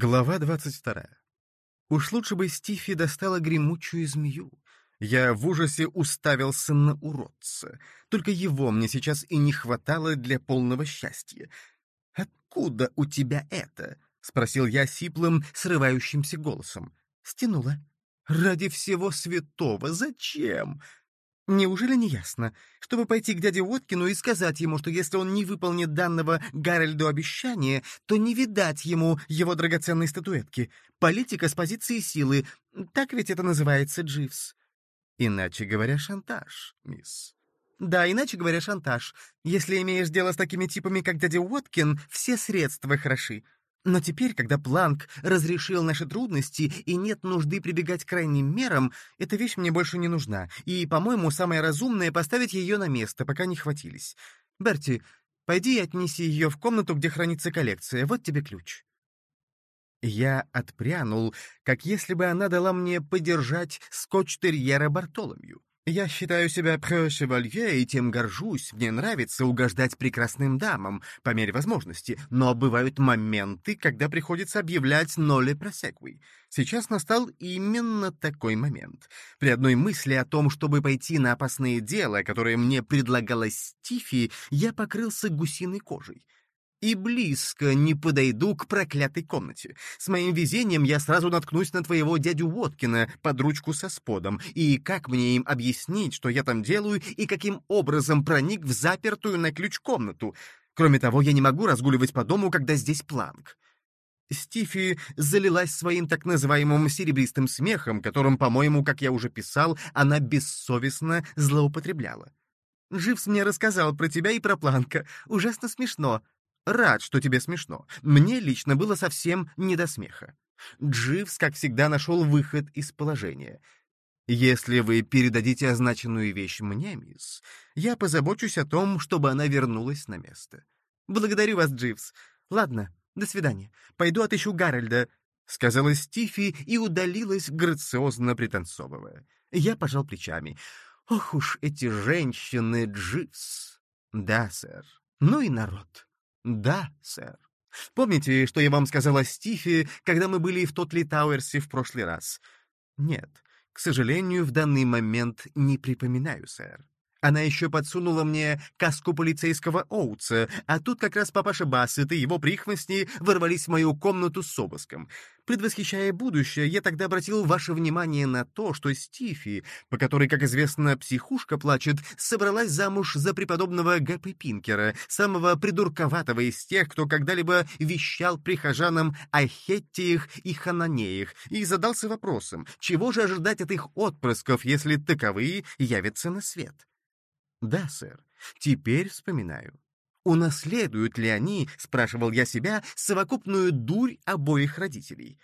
Глава двадцать вторая. Уж лучше бы Стифи достала гремучую змею. Я в ужасе уставился на уродца. Только его мне сейчас и не хватало для полного счастья. «Откуда у тебя это?» — спросил я сиплым, срывающимся голосом. «Стянула». «Ради всего святого! Зачем?» Неужели не ясно? Чтобы пойти к дяде Уоткину и сказать ему, что если он не выполнит данного Гарольду обещания, то не видать ему его драгоценной статуэтки. Политика с позиции силы. Так ведь это называется, Дживс. Иначе говоря, шантаж, мисс. Да, иначе говоря, шантаж. Если имеешь дело с такими типами, как дядя Уоткин, все средства хороши. Но теперь, когда Планк разрешил наши трудности и нет нужды прибегать к крайним мерам, эта вещь мне больше не нужна, и, по-моему, самое разумное — поставить ее на место, пока не хватились. Берти, пойди и отнеси ее в комнату, где хранится коллекция, вот тебе ключ. Я отпрянул, как если бы она дала мне подержать скотч-терьера Бартоломью. Я считаю себя пре-шевалье и тем горжусь. Мне нравится угождать прекрасным дамам, по мере возможности, но бывают моменты, когда приходится объявлять «ноле просеквой». Сейчас настал именно такой момент. При одной мысли о том, чтобы пойти на опасное дело, которое мне предлагала Стифи, я покрылся гусиной кожей и близко не подойду к проклятой комнате. С моим везением я сразу наткнусь на твоего дядю Воткина под ручку со сподом. И как мне им объяснить, что я там делаю, и каким образом проник в запертую на ключ комнату? Кроме того, я не могу разгуливать по дому, когда здесь планк. Стифи залилась своим так называемым серебристым смехом, которым, по-моему, как я уже писал, она бессовестно злоупотребляла. «Живс мне рассказал про тебя и про Планка. Ужасно смешно. Рад, что тебе смешно. Мне лично было совсем не до смеха. Дживс, как всегда, нашел выход из положения. Если вы передадите означенную вещь мне, мисс, я позабочусь о том, чтобы она вернулась на место. Благодарю вас, Дживс. Ладно, до свидания. Пойду отыщу Гарольда, — сказала Стифи и удалилась, грациозно пританцовывая. Я пожал плечами. Ох уж эти женщины, Дживс. Да, сэр. Ну и народ. «Да, сэр. Помните, что я вам сказала Стифи, когда мы были в Тотли Тауэрсе в прошлый раз?» «Нет, к сожалению, в данный момент не припоминаю, сэр». Она еще подсунула мне каску полицейского Оутса, а тут как раз папаша Бассет и его прихвостни ворвались в мою комнату с обыском. Предвосхищая будущее, я тогда обратил ваше внимание на то, что Стифи, по которой, как известно, психушка плачет, собралась замуж за преподобного Гэппи Пинкера, самого придурковатого из тех, кто когда-либо вещал прихожанам о Хеттиях и Хананеях, и задался вопросом, чего же ожидать от их отпрысков, если таковые явятся на свет. Да, сэр, теперь вспоминаю. Унаследуют ли они, спрашивал я себя, совокупную дурь обоих родителей?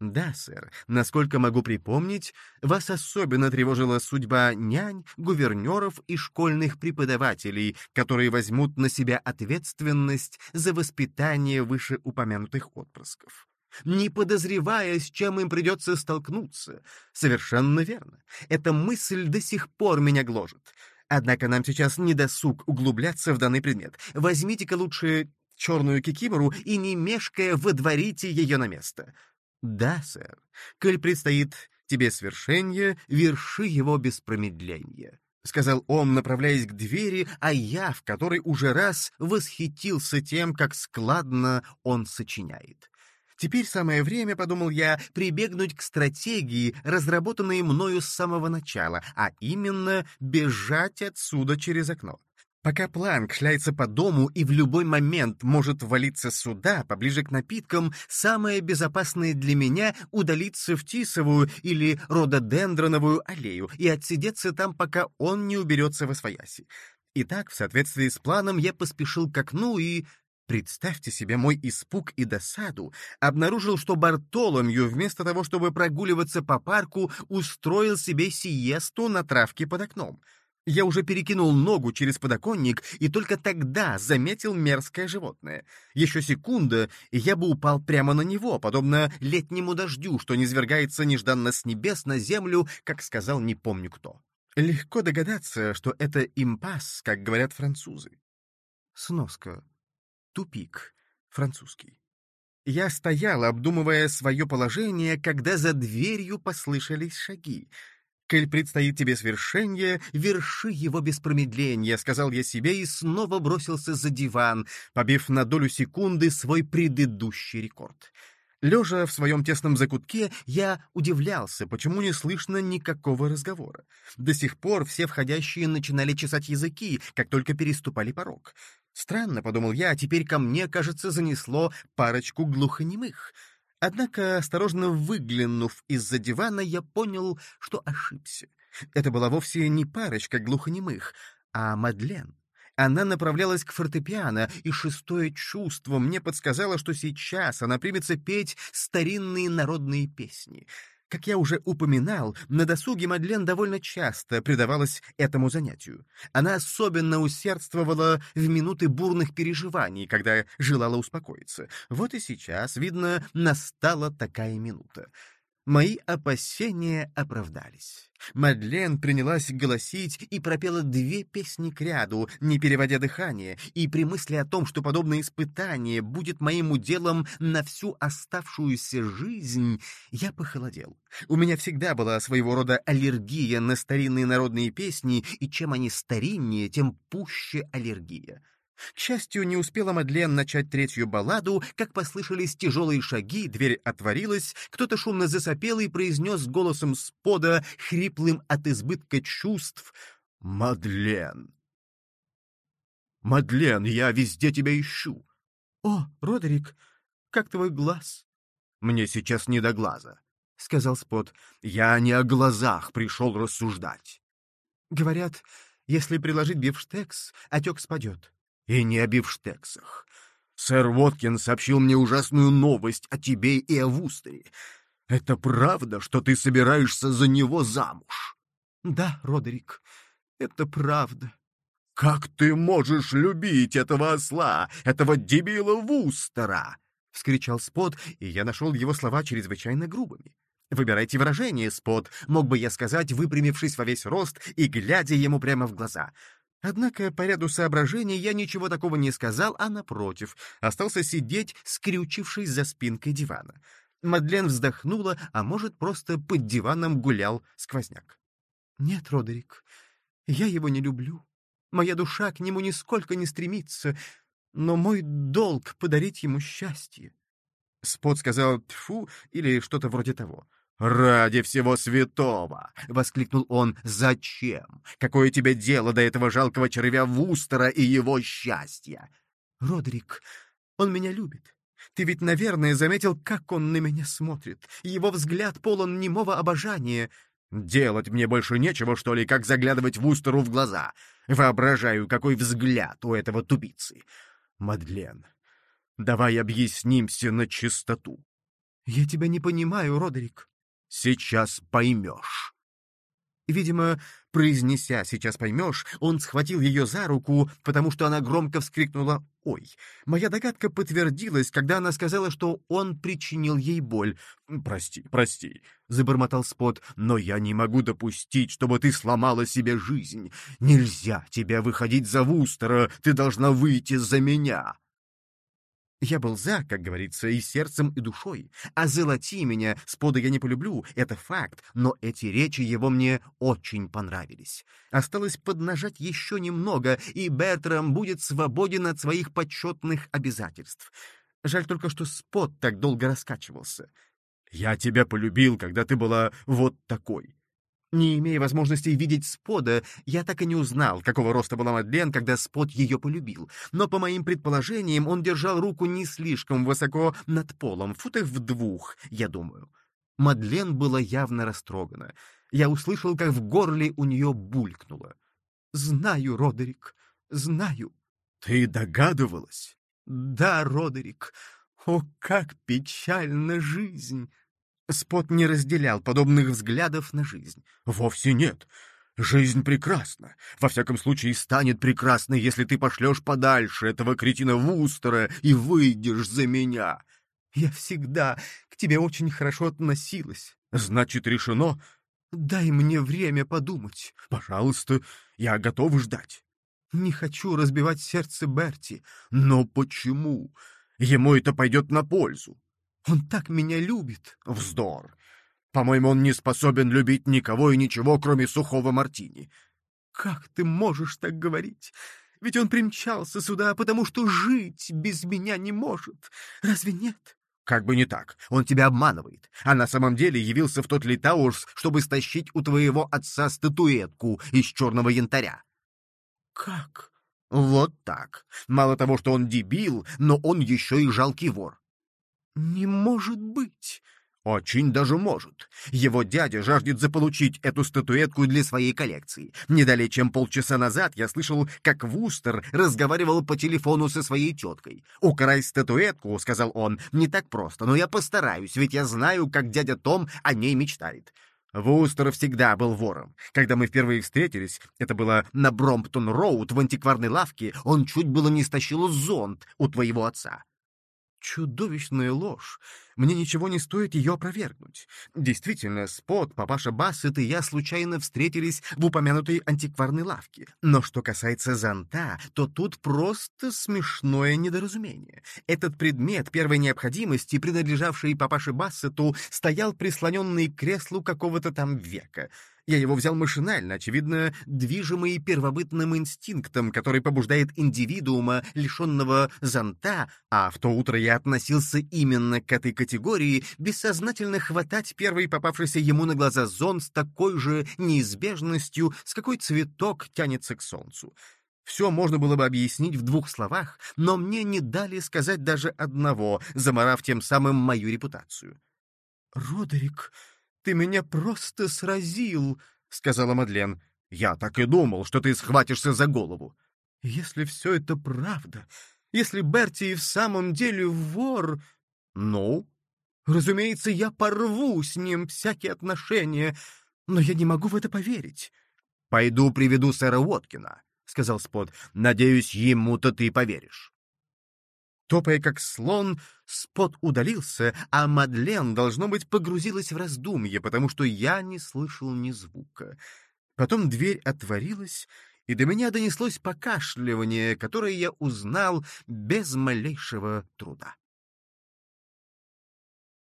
Да, сэр, насколько могу припомнить, вас особенно тревожила судьба нянь, гувернеров и школьных преподавателей, которые возьмут на себя ответственность за воспитание вышеупомянутых отпрысков. Не подозревая, с чем им придется столкнуться. Совершенно верно. Эта мысль до сих пор меня гложет. Однако нам сейчас не досуг углубляться в данный предмет. Возьмите-ка лучше черную кикимору и, не мешкая, водворите ее на место. Да, сэр. Коль предстоит тебе свершение, верши его без промедления. — сказал он, направляясь к двери, а я, в которой уже раз восхитился тем, как складно он сочиняет. Теперь самое время, подумал я, прибегнуть к стратегии, разработанной мною с самого начала, а именно бежать отсюда через окно. Пока Планк шляется по дому и в любой момент может валиться сюда, поближе к напиткам, самое безопасное для меня — удалиться в Тисовую или Рододендроновую аллею и отсидеться там, пока он не уберется во свояси. Итак, в соответствии с планом, я поспешил к окну и Представьте себе мой испуг и досаду. Обнаружил, что Бартоломью, вместо того, чтобы прогуливаться по парку, устроил себе сиесту на травке под окном. Я уже перекинул ногу через подоконник и только тогда заметил мерзкое животное. Еще секунда, и я бы упал прямо на него, подобно летнему дождю, что низвергается нежданно с небес на землю, как сказал не помню кто. Легко догадаться, что это импас, как говорят французы. Сноска. Тупик. Французский. Я стоял, обдумывая свое положение, когда за дверью послышались шаги. «Коль предстоит тебе свершение, верши его без промедления», — сказал я себе и снова бросился за диван, побив на долю секунды свой предыдущий рекорд. Лежа в своем тесном закутке, я удивлялся, почему не слышно никакого разговора. До сих пор все входящие начинали чесать языки, как только переступали порог. Странно, — подумал я, — теперь ко мне, кажется, занесло парочку глухонемых. Однако, осторожно выглянув из-за дивана, я понял, что ошибся. Это была вовсе не парочка глухонемых, а Мадлен. Она направлялась к фортепиано, и шестое чувство мне подсказало, что сейчас она примется петь старинные народные песни. Как я уже упоминал, на досуге Мадлен довольно часто предавалась этому занятию. Она особенно усердствовала в минуты бурных переживаний, когда желала успокоиться. Вот и сейчас, видно, настала такая минута. Мои опасения оправдались. Мадлен принялась голосить и пропела две песни к ряду, не переводя дыхание, и при мысли о том, что подобное испытание будет моим уделом на всю оставшуюся жизнь, я похолодел. У меня всегда была своего рода аллергия на старинные народные песни, и чем они стариннее, тем пуще аллергия. К счастью, не успела Мадлен начать третью балладу, как послышались тяжелые шаги, дверь отворилась, кто-то шумно засопел и произнес голосом спода, хриплым от избытка чувств, «Мадлен!» «Мадлен, я везде тебя ищу!» «О, Родерик, как твой глаз?» «Мне сейчас не до глаза», — сказал Спот. «Я не о глазах пришел рассуждать». «Говорят, если приложить бифштекс, отек спадет». И не о бифштексах. Сэр Воткин сообщил мне ужасную новость о тебе и о Вустере. Это правда, что ты собираешься за него замуж? Да, Родерик, это правда. Как ты можешь любить этого осла, этого дебила Вустера? — вскричал Спот, и я нашел его слова чрезвычайно грубыми. «Выбирайте выражение, Спот», — мог бы я сказать, выпрямившись во весь рост и глядя ему прямо в глаза. Однако по ряду соображений я ничего такого не сказал, а, напротив, остался сидеть, скрючившись за спинкой дивана. Мадлен вздохнула, а может, просто под диваном гулял сквозняк. «Нет, Родерик, я его не люблю. Моя душа к нему нисколько не стремится, но мой долг — подарить ему счастье». Спот сказал «тьфу» или что-то вроде того. «Ради всего святого!» — воскликнул он. «Зачем? Какое тебе дело до этого жалкого червя Вустера и его счастья?» «Родрик, он меня любит. Ты ведь, наверное, заметил, как он на меня смотрит. Его взгляд полон немого обожания». «Делать мне больше нечего, что ли, как заглядывать Вустеру в глаза. Воображаю, какой взгляд у этого тубицы. Мадлен, давай объяснимся на чистоту». «Я тебя не понимаю, Родерик. Сейчас поймешь. Видимо, произнеся «сейчас поймешь», он схватил ее за руку, потому что она громко вскрикнула «Ой!». Моя догадка подтвердилась, когда она сказала, что он причинил ей боль. «Прости, прости», — забормотал Спот, «но я не могу допустить, чтобы ты сломала себе жизнь. Нельзя тебя выходить за Вустера, ты должна выйти за меня». Я был за, как говорится, и сердцем, и душой. А золоти меня, спода я не полюблю, это факт, но эти речи его мне очень понравились. Осталось поднажать еще немного, и Бертрам будет свободен от своих почетных обязательств. Жаль только, что спот так долго раскачивался. «Я тебя полюбил, когда ты была вот такой», не имея возможности видеть Спода, я так и не узнал, какого роста была Мадлен, когда Спод ее полюбил. Но, по моим предположениям, он держал руку не слишком высоко над полом, футах в двух, я думаю. Мадлен была явно растрогана. Я услышал, как в горле у нее булькнуло. «Знаю, Родерик, знаю». «Ты догадывалась?» «Да, Родерик. О, как печальна жизнь!» Спот не разделял подобных взглядов на жизнь. «Вовсе нет. Жизнь прекрасна. Во всяком случае, станет прекрасной, если ты пошлешь подальше этого кретина Вустера и выйдешь за меня. Я всегда к тебе очень хорошо относилась. Значит, решено? Дай мне время подумать. Пожалуйста, я готов ждать. Не хочу разбивать сердце Берти. Но почему? Ему это пойдет на пользу. Он так меня любит. Вздор. По-моему, он не способен любить никого и ничего, кроме сухого мартини. Как ты можешь так говорить? Ведь он примчался сюда, потому что жить без меня не может. Разве нет? Как бы не так. Он тебя обманывает. А на самом деле явился в тот Литаус, чтобы стащить у твоего отца статуэтку из черного янтаря. Как? Вот так. Мало того, что он дебил, но он еще и жалкий вор. Не может быть. Очень даже может. Его дядя жаждет заполучить эту статуэтку для своей коллекции. Не далее, чем полчаса назад я слышал, как Вустер разговаривал по телефону со своей теткой. «Украсть статуэтку», — сказал он, — «не так просто, но я постараюсь, ведь я знаю, как дядя Том о ней мечтает». Вустер всегда был вором. Когда мы впервые встретились, это было на Бромптон-Роуд в антикварной лавке, он чуть было не стащил зонт у твоего отца. Чудовищная ложь. Мне ничего не стоит ее опровергнуть. Действительно, Спот, папаша Бассет и я случайно встретились в упомянутой антикварной лавке. Но что касается зонта, то тут просто смешное недоразумение. Этот предмет первой необходимости, принадлежавший папаше Бассету, стоял прислоненный к креслу какого-то там века — я его взял машинально, очевидно, движимый первобытным инстинктом, который побуждает индивидуума, лишенного зонта, а в то утро я относился именно к этой категории, бессознательно хватать первый попавшийся ему на глаза зонт с такой же неизбежностью, с какой цветок тянется к солнцу. Все можно было бы объяснить в двух словах, но мне не дали сказать даже одного, заморав тем самым мою репутацию. «Родерик, ты меня просто сразил», — сказала Мадлен. «Я так и думал, что ты схватишься за голову». «Если все это правда, если Берти и в самом деле вор...» «Ну?» «Разумеется, я порву с ним всякие отношения, но я не могу в это поверить». «Пойду приведу сэра Уоткина», — сказал Спот. «Надеюсь, ему-то ты поверишь». Топая как слон, Спот удалился, а Мадлен, должно быть, погрузилась в раздумье, потому что я не слышал ни звука. Потом дверь отворилась, и до меня донеслось покашливание, которое я узнал без малейшего труда.